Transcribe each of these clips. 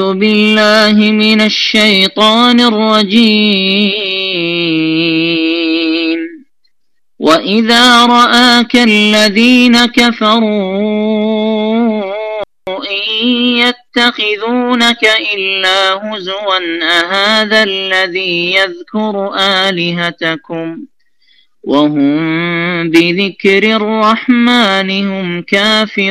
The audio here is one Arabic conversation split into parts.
أعوذ بالله من الشيطان الرجيم. وإذا رآك الذين كفروا إن يتخذونك إلا هزوا أهذا الذي يذكر آلهتكم؟ وهم بذكر الرحمن هم كافرون.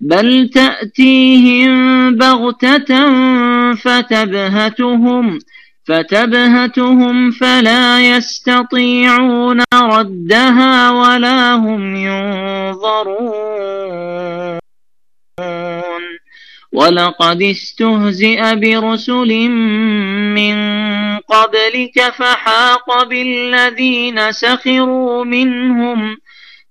بل تأتيهم بغتة فتبهتهم فتبهتهم فلا يستطيعون ردها ولا هم ينظرون ولقد استهزئ برسل من قبلك فحاق بالذين سخروا منهم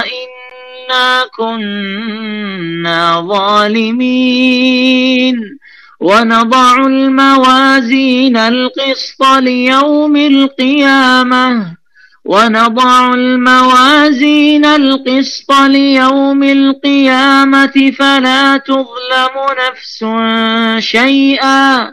إنا كنا ظالمين ونضع الموازين القسط ليوم القيامة ونضع الموازين القسط ليوم القيامة فلا تظلم نفس شيئا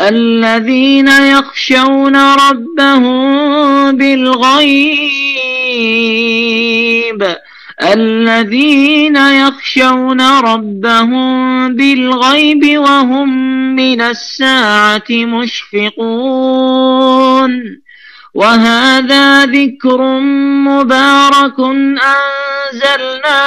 الذين يخشون ربهم بالغيب الذين يخشون ربهم بالغيب وهم من الساعة مشفقون. وهذا ذكر مبارك أنزلناه.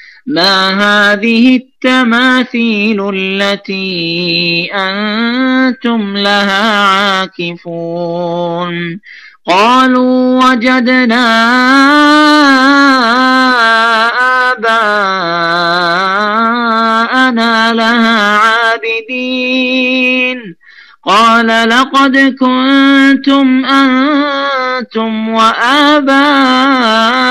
ما هذه التماثيل التي أنتم لها عاكفون قالوا وجدنا آباءنا لها عابدين قال لقد كنتم أنتم وآباؤكم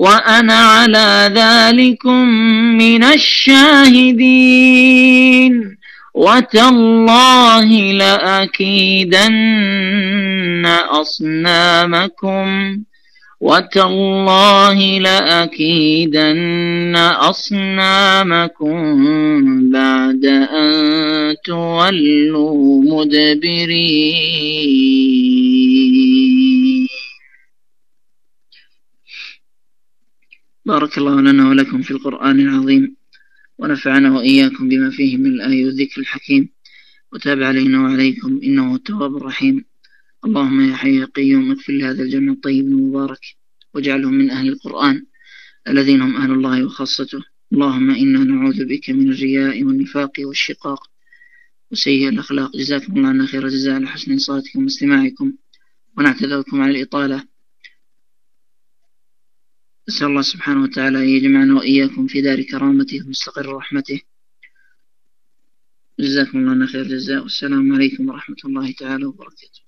وأنا على ذلكم من الشاهدين. وتالله لأكيدن أصنامكم. وتالله لأكيدن أصنامكم بعد أن تولوا مدبرين. بارك الله لنا ولكم في القرآن العظيم ونفعنا وإياكم بما فيه من الآية والذكر الحكيم. وتاب علينا وعليكم إنه التواب الرحيم. اللهم يا حي يا قيوم اغفر لهذا الجمع الطيب المبارك واجعلهم من أهل القرآن الذين هم أهل الله وخاصته. اللهم إنا نعوذ بك من الرياء والنفاق والشقاق وسيء الأخلاق. جزاكم الله عنا خير جزاء على حسن صلاتكم واستماعكم. ونعتذركم على الإطالة. أسأل الله سبحانه وتعالى أن يجمعنا وإياكم في دار كرامته ومستقر رحمته. جزاكم الله خير جزاء والسلام عليكم ورحمة الله تعالى وبركاته.